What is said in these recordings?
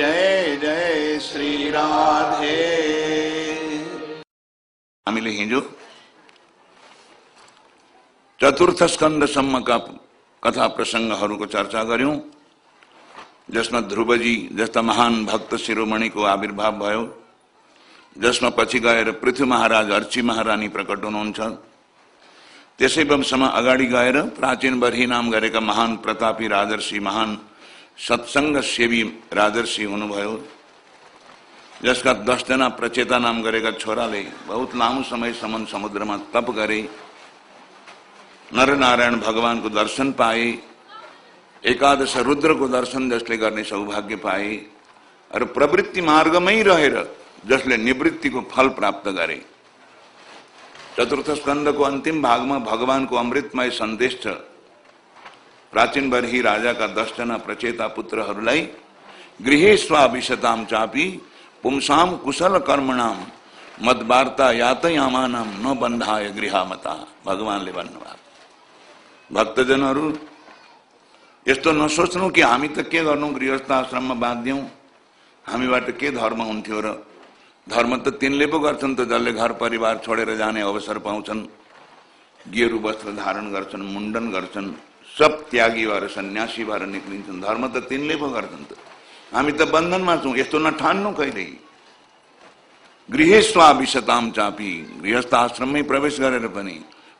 जय जय श्री राधे। हामीले हिजो चतुर्थ स्कन्द सम्मका कथा प्रसङ्गहरूको चर्चा गर्यौं जसमा ध्रुवजी जस्ता महान भक्त शिरोमणिको आविर्भाव भयो। जसमा पछि गएर पृथ्वी महाराज, अर्ची महारानी प्रकट हुनुहुन्छ। त्यसै वंशमा अगाडि गएर प्राचीन बर्ही नाम गरेका महान प्रतापी, राजर्षि, महान सत्सङ्ग सेवी राजर्षि हुनुभयो। जसका दसजना प्रचेता नाम गरेका छोराले बहुत लामो समयसम्म समुद्रमा तप गरे। नरनारायण भगवानको दर्शन पाए। एकादश रुद्रको दर्शन जसले गर्ने सौभाग्य पाए र प्रवृत्ति मार्गमै रहेर जसले निवृत्तिको फल प्राप्त गरे। चतुर्थ स्कन्दको अन्तिम भागमा भगवानको अमृतमय संदेश छ। प्राचीन बरही राजा का दस दसजना प्रचेता पुत्रहरूलाई गृह स्वाभिशताम चापी पुंसाम कुशल कर्मणाम मदवार्ता यातयामानम न बन्धाय गृहमता। भगवानले भन्नुभयो। भक्तजनहरू, यस्तो नसोच्नु कि हामी त के गर्नु? गृहस्थ आश्रममा बाँधियौँ। हामीबाट के धर्म हुन्थ्यो र? धर्म त तिनले पो गर्छन् त घर, परिवार छोडेर जाने अवसर पाउँछन्। गेरु वस्त्र धारण गर्छन्, मुण्डन गर्छन्। सब त्यागी भएर सन्यासी भएर निक्लिन्छन् धर्म त तिनले पो गर्छन् त। हामी त बन्धनमा छौँ यस्तो नठान्नु कहिल्यै। गृहे स्वाभिशताम चापी गृहस्थ आश्रममै प्रवेश गरेर पनि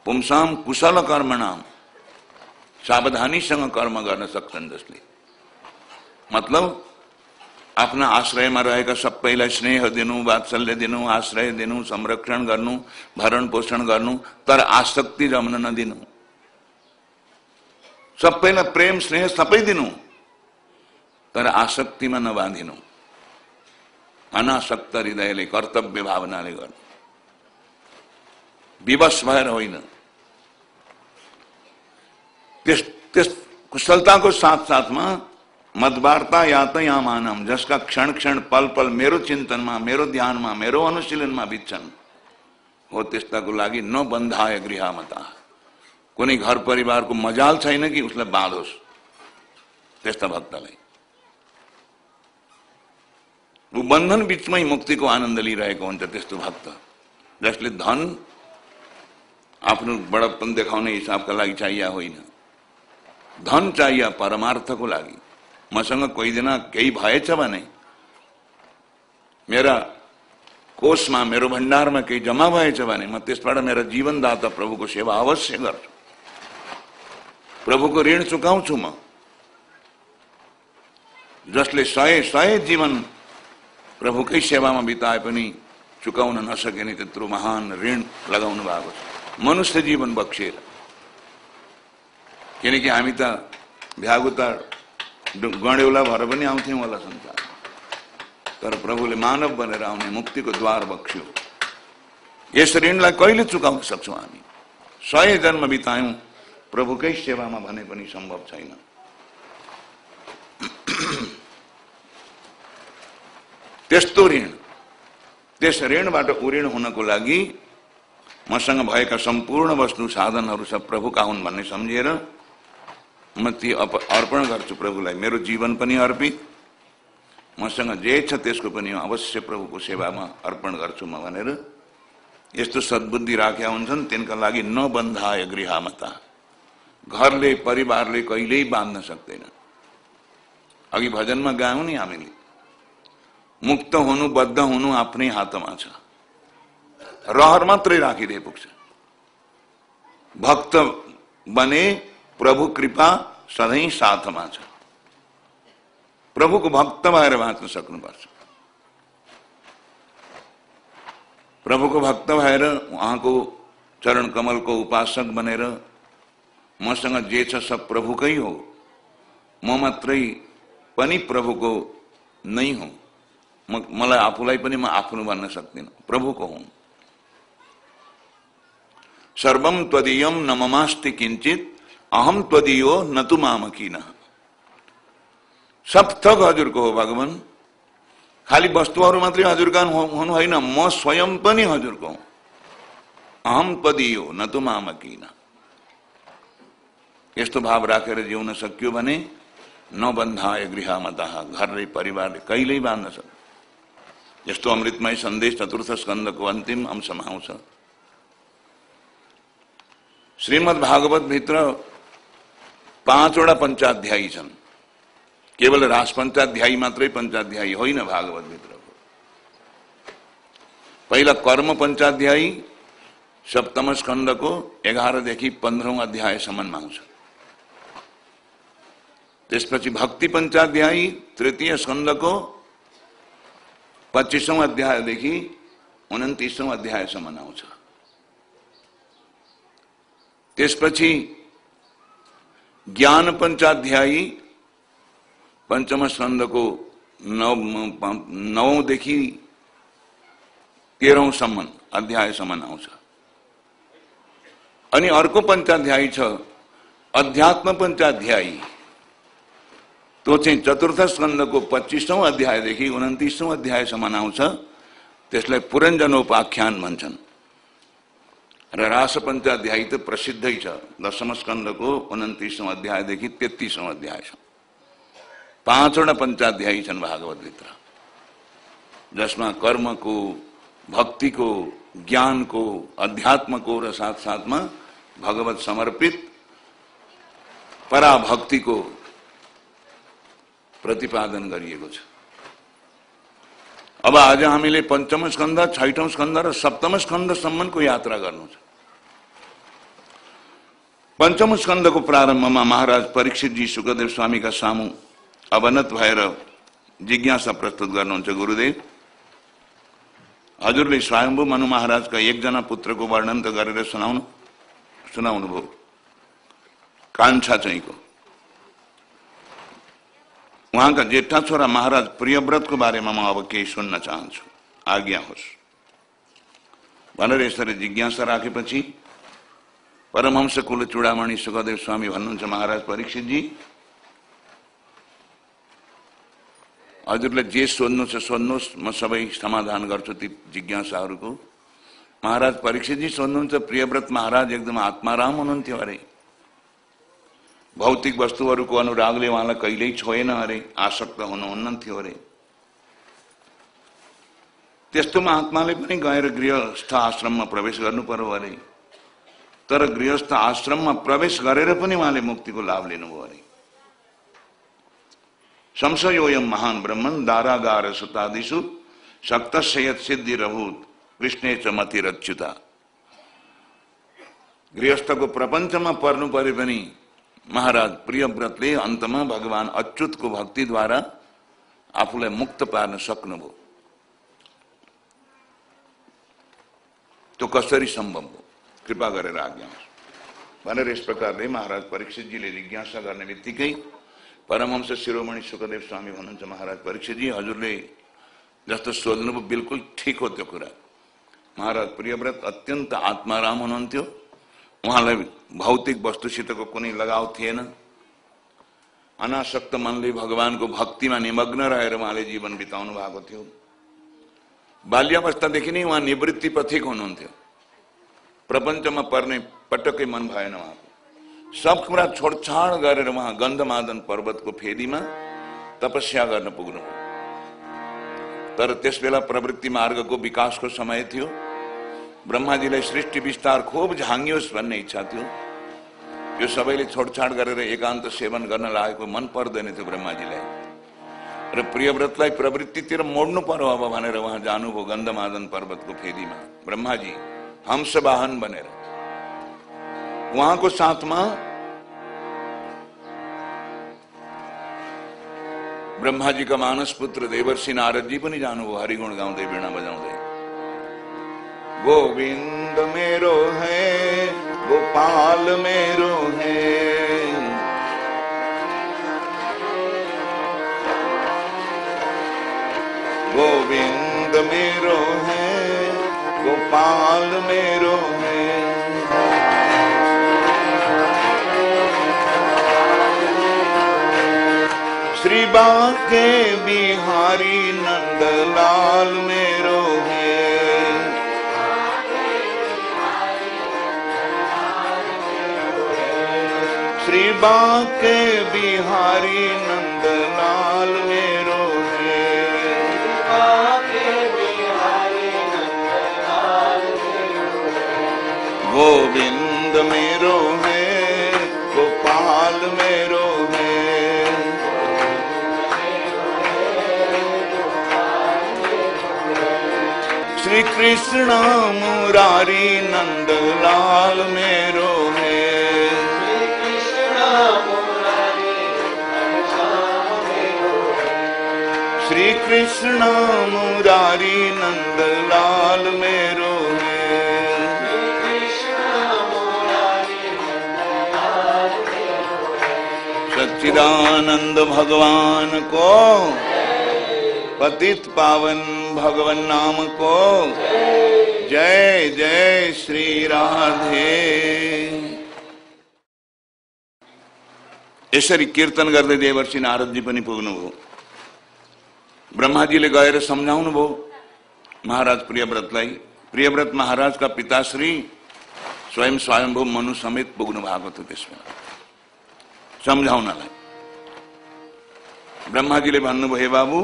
पुंसाम कुशल कर्मणाम सावधानीसँग कर्म गर्न सक्छन् जसले। मतलब आफ्ना आश्रयमा रहेका सबैलाई स्नेह दिनु वात्सल्य दिनु आश्रय दिनु संरक्षण गर्नु भरण पोषण गर्नु तर आसक्ति जम्न नदिनु। सबैलाई प्रेम, स्नेह सबै दिनु। तर आसक्तिमा नबाँधिनु। अनासक्त हृदयले, कर्तव्य भावनाले गर्नु। विवश भएर होइन। त्यस त्यस कुशलताको साथ साथमा मदवार्ता यातयामानम जसका क्षण क्षण पल पल मेरो चिन्तनमा, मेरो ध्यानमा, मेरो अनुशीलनमा बित्छन्, हो त्यस्ताको लागि नबन्धाय गृहमता। कुनै घर परिवारको मजाल छैन कि उसलाई बाँधोस्? त्यस्ता भक्तलाई ऊ बन्धन बिचमै मुक्तिको आनन्द लिइरहेको हुन्छ त्यस्तो भक्त। जसले धन आफ्नो बडप्पन देखाउने हिसाबका लागि चाहिए होइन। धन चाहिए परमार्थको लागि। मसँग कोही दिन केही भएछ भने मेरा कोषमा मेरो भण्डारमा केही जम्मा भएछ भने म त्यसबाट मेरा जीवनदाता प्रभुको सेवा अवश्य गर्छु। प्रभुको ऋण चुकाउँछु म जसले सय सय जीवन प्रभुकै सेवामा बिताए पनि चुकाउन नसके नि त्यत्रो महान ऋण लगाउनु भएको छ मनुष्य जीवन बक्सिएर किनकि हामी त भ्यागु त गणेउला भएर पनि आउँथ्यौँ होला संसार तर प्रभुले मानव बनेर आउने मुक्तिको द्वार बक्स्यो यस ऋणलाई कहिले चुकाउन सक्छौँ हामी सय जन्म बितायौँ प्रभुकै सेवामा भने पनि सम्भव छैन। त्यस्तो ऋण त्यस ऋणबाट उऋण हुनको लागि मसँग भएका सम्पूर्ण वस्तु साधनहरू सब प्रभुका हुन् भन्ने सम्झिएर म ती अर्पण गर्छु प्रभुलाई। मेरो जीवन पनि अर्पित। मसँग जे छ त्यसको पनि अवश्य प्रभुको सेवामा अर्पण गर्छु म भनेर। यस्तो सद्बुद्धि राखेका हुन्छन् तिनका लागि नबन्धाय गृहमता। घरले परिवारले कहिल्यै बाँध्न सक्दैन अघि भजनमा गायौँ नि हामीले। मुक्त हुनु बद्ध हुनु आफ्नै हातमा छ। रहर मात्रै राखिदिए पुग्छ। भक्त बने प्रभु कृपा सधैँ साथमा छ। प्रभुको भक्त भएर बाँच्न सक्नुपर्छ। प्रभुको भक्त भएर उहाँको चरण कमलको उपासक बनेर मसँग जे छ सब प्रभुकै हो। म मात्रै पनि प्रभुको नै हो। मलाई आफूलाई पनि म आफ्नो भन्न सक्दिनँ। प्रभुको हुँ। सर्वम त्वदीयम न ममास्ति किंचित अहम त्वदीयो न तु मामकिन। सब थक हजुरको हो भगवान। खालि वस्तुहरू मात्रै हजुरका हुनु होइन, म स्वयं पनि हजुरको हुँ। अहम त्वदीयो न तु मामकिन। यस्तो भाव राखेर जिउन सकियो भने नबन्धाय गृहमत घरले परिवारले कहिल्यै बाँध्न सक्छ यस्तो अमृतमय संदेश चतुर्थ स्कन्दको अन्तिम अंशमा आउँछ श्रीमद् भागवतभित्र पाँचवटा पञ्चाध्यायी छन्। केवल रास पञ्चाध्यायी मात्रै पञ्चाध्यायी होइन भागवतभित्रको पहिला कर्म पञ्चाध्यायी सप्तम स्कन्दको एघारदेखि पन्ध्रौँ अध्यायसम्ममा आउँछ त्यसपछि भक्ति पञ्चाध्याय तृतीय स्कन्दको पच्चिसौँ अध्यायदेखि उन्तिसौँ अध्यायसम्म आउँछ। त्यसपछि ज्ञान पञ्चाध्याय पञ्चम स्कन्दको नौ नौदेखि तेह्रौँसम्म अध्यायसम्म आउँछ। अनि अर्को पञ्चाध्याय छ अध्यात्म पञ्चाध्यायी। तो चाहिँ चतुर्थ स्कन्दको पच्चिसौँ अध्यायदेखि उन्तिसौँ अध्यायसम्म आउँछ। त्यसलाई पुरञ्जनोपाख्यान भन्छन्। र रासपञ्च अध्याय त प्रसिद्धै छ। दशम स्कन्दको उन्तिसौँ अध्यायदेखि तेत्तिसौँ भागवत पाँचवटा जिसमें छन् भागवतभित्र। जसमा कर्मको, भक्तिको, ज्ञानको, अध्यात्मको र साथ साथमा भगवत समर्पित पराभक्तिको प्रतिपादन गरिएको छ। अब आज हामीले पञ्चम स्कन्द, छैठौँ स्कन्द र सप्तम स्कन्दसम्मको यात्रा गर्नु छ। पञ्चम स्कन्दको प्रारम्भमा महाराज परीक्षितजी सुखदेव स्वामीका सामु अवनत भएर जिज्ञासा प्रस्तुत गर्नुहुन्छ, गुरुदेव। हजुरले स्वयम्भू मनु महाराजका एकजना पुत्रको वर्णन त गरेर सुनाउनु सुनाउनु भयो कान्छा चाहिँको उहाँका जेठा छोरा महाराज प्रियव्रतको बारेमा म अब केही सुन्न चाहन्छु। आज्ञा होस्। भनेर यसरी जिज्ञासा राखेपछि परमहंस कुल चुडामणि सुखदेव स्वामी भन्नुहुन्छ महाराज परीक्षितजी। हजुरलाई जे सोध्नु छ सोध्नुहोस् म सबै समाधान गर्छु ती जिज्ञासाहरूको। महाराज परीक्षितजी सोध्नुहुन्छ प्रियव्रत महाराज एकदम आत्माराम हुनुहुन्थ्यो अरे। भौतिक वस्तुहरूको अनुरागले उहाँलाई कहिल्यै छोएन अरे आसक्त हुनुहुन्न थियो अरे। त्यस्तो महात्माले पनि गएर गृहस्थ आश्रममा प्रवेश गर्नु पर्यो अरे। तर गृहस्थ आश्रममा प्रवेश गरेर पनि उहाँले मुक्तिको लाभ लिनुभयो अरे। संशयोयम महान ब्रह्मन दारागार सुतादिशु शक्त सिद्धि रभूत कृष्ण च मतिरच्युता। गृहस्थको प्रपञ्चमा पर्नु परे पनि महाराज प्रियव्रतले अन्तमा भगवान अच्युतको भक्तिद्वारा आफूलाई मुक्त पार्न सक्नुभयो त्यो कसरी सम्भव हो। कृपा गरेर आज्ञा भनेर यस प्रकारले महाराज परीक्षितजीले जिज्ञासा गर्ने बित्तिकै परमहंस शिरोमणि सुखदेव स्वामी हुनुहुन्छ महाराज परीक्षितजी हजुरले जस्तो सोध्नुभयो बिल्कुल ठिक हो त्यो कुरा। महाराज प्रियव्रत अत्यन्त आत्माराम हुनुहुन्थ्यो उहाँलाई भौतिक वस्तुसितको कुनै लगाव थिएन अनासक्त मनले भगवानको भक्तिमा निमग्न रहेर उहाँले जीवन बिताउनु भएको थियो। बाल्यावस्थादेखि नै उहाँ निवृत्ति पथिक हुनुहुन्थ्यो प्रपञ्चमा पर्ने पटक्कै मन भएन उहाँको सब कुरा छोडछाड गरेर उहाँ गन्धमादन पर्वतको फेदीमा तपस्या गर्न पुग्नु। तर त्यस बेला प्रवृत्ति मार्गको विकासको समय थियो। ब्रह्माजीलाई सृष्टि विस्तार खुब झाङ्गियोस् भन्ने इच्छा थियो यो सबैले छोडछाड गरेर एकान्त सेवन गर्न लागेको मन पर्दैन थियो ब्रह्माजीलाई। र प्रियव्रतलाई प्रवृत्तितिर मोड्नु पर्यो अब भनेर उहाँ जानुभयो गन्धमादन पर्वतको फेदीमा। ब्रह्माजी हंस वाहन बनेर। उहाँको साथमा ब्रह्माजीका मानस पुत्र देवर्षि नारदजी पनि जानुभयो, हरिगुण गाउँदै वीणा बजाउँदै। गोविंद मेरो है, गोपाल मेरो है। गोविंद मेरो है, गोपाल मेरो है। श्री बाके बिहारी नंदलाल मेरो श्री बाके बिहारी नंद लाल मेरो है। गोविंद मेरो है गोपाल मेरो है। श्री कृष्ण मुरारी नंद लाल मेरो है। सच्चिदानंद भगवान को, पतित पावन भगवान नाम को, जय जय श्री राधे। यसरी कीर्तन गर्दै देवर्षि नारदजी पनि पुग्नुभयो। ब्रह्माजीले गएर सम्झाउनु भयो। महाराज प्रियव्रतलाई प्रियव्रत महाराजका पिताश्री स्वयं स्वयंभू मनु समेत पुग्नु भएको थियो त्यसमा। सम्झाउनलाई। ब्रह्माजीले भन्नुभयो बाबु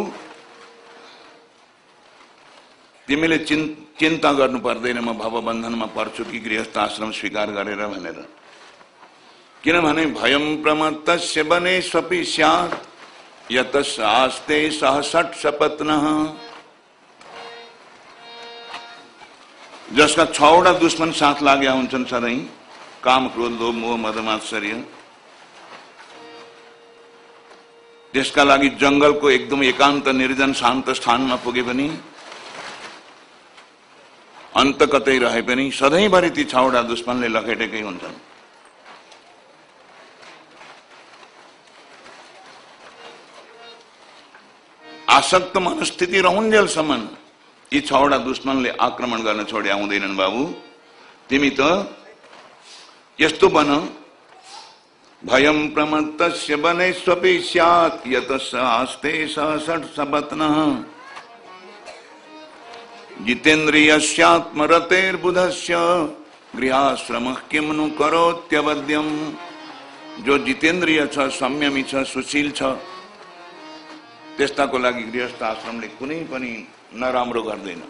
तिमीले चिन् चिन्ता गर्नु पर्दैन म भवबन्धनमा पर्छु कि गृहस्थ आश्रम स्वीकार गरेर भनेर। किनभने भयम प्रमत्तस्य बने स्यात्। यत आस्ते सहसट सपत्न जसका छवटा दुश्मन साथ लाग्या हुन्छन् सधैँ काम क्रोध, लोभ, मोह मदमाश्चर्य त्यसका लागि जङ्गलको एकदम एकान्त, निर्जन, शान्त स्थानमा पुगे पनि, अन्त कतै रहे पनि, सधैँभरि ती छवटा दुश्मनले लखेटेकै हुन्छन्। आसक्त मनस्थिति रहन्जेलसम्म यी छवटा दुश्मनले आक्रमण गर्न छोडे आउँदैनन् बाबु। तिमी त यस्तो बन। भयम प्रमत्तस्य बने स्वपि स्यात्, यत आस्ते सहसट सबत्न। जितेन्द्रियस्यात्मरतेर्बुधस्य, गृहाश्रम किम नु करोत्यवद्यम जो जितेन्द्रिय छ संयमी छ सुशील छ त्यस्ताको लागि गृहस्थ आश्रमले कुनै पनि नराम्रो गर्दैन।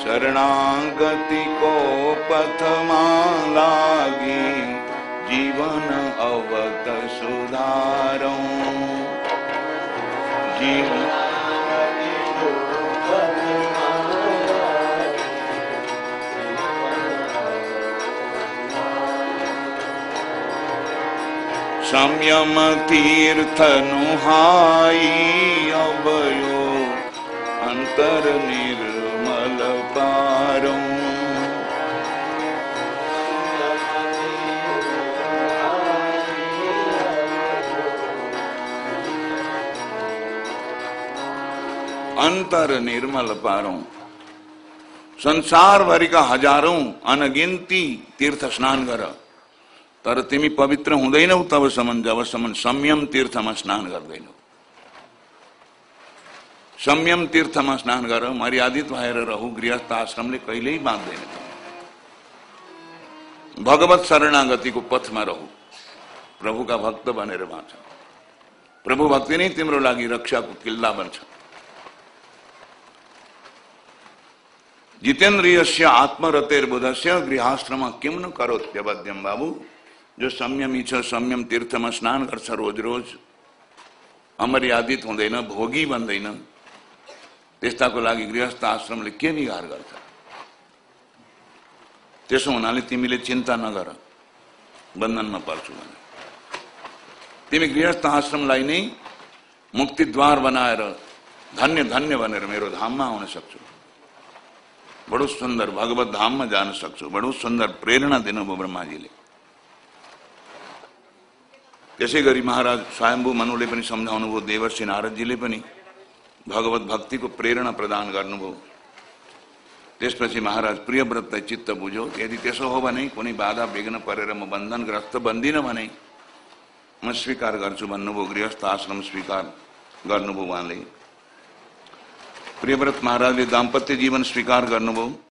शरणागतिको पथमा लागि जीवन अवत सुधारौँ। जीवन संयम तीर्थ नुहाई अवयो अंतर निर्मल पारो अंतर निर्मल पारो संसार भरि का हजारौं अनगिन्ती तीर्थ स्नान गर तर तिमी पवित्र हुँदैनौ तबसम्म जबसम्म संयम तीर्थमा स्नान गर्दैनौ। संयम तीर्थमा स्नान गर मर्यादित भएर रहु गृहस्थ आश्रमले कहिल्यै बाँध्दैन। भगवत शरणागतिको पथमा रहु। प्रभुका भक्त बनेर बाँच। प्रभु भक्ति नै तिम्रो लागि रक्षाको किल्ला बन्छ। जितेन्द्रियस्य आत्मरतेर्बुधस्य गृहाश्रम किम न करोत्यवद्यम बाबु? जो संयमी छ संयम तीर्थमा स्नान गर्छ रोज रोज अमर्यादित हुँदैन भोगी बन्दैन त्यस्ताको लागि गृहस्थ आश्रमले के बिगार गर्छ त्यसो हुनाले तिमीले चिन्ता नगर बन्धनमा पर्छु भने तिमी गृहस्थ आश्रमलाई नै मुक्तिद्वार बनाएर धन्य धन्य भनेर मेरो धाममा आउन सक्छु बडो सुन्दर भगवत धाममा जान सक्छु बडो सुन्दर प्रेरणा दिनुभयो ब्रह्माजीले त्यसै गरी महाराज स्वयम्भू मनुले पनि सम्झाउनुभयो, देवर्षि नारदजीले पनि भगवत भक्तिको प्रेरणा प्रदान गर्नुभयो। त्यसपछि महाराज प्रियव्रतलाई चित्त बुझ्यो, यदि त्यसो हो भने कुनै बाधा, विघ्न परेर म बन्धनग्रस्त बन्दिनँ भने म स्वीकार गर्छु भन्नुभयो, गृहस्थ आश्रम स्वीकार गर्नुभयो उहाँले। प्रियव्रत महाराजले दाम्पत्य जीवन स्वीकार गर्नुभयो।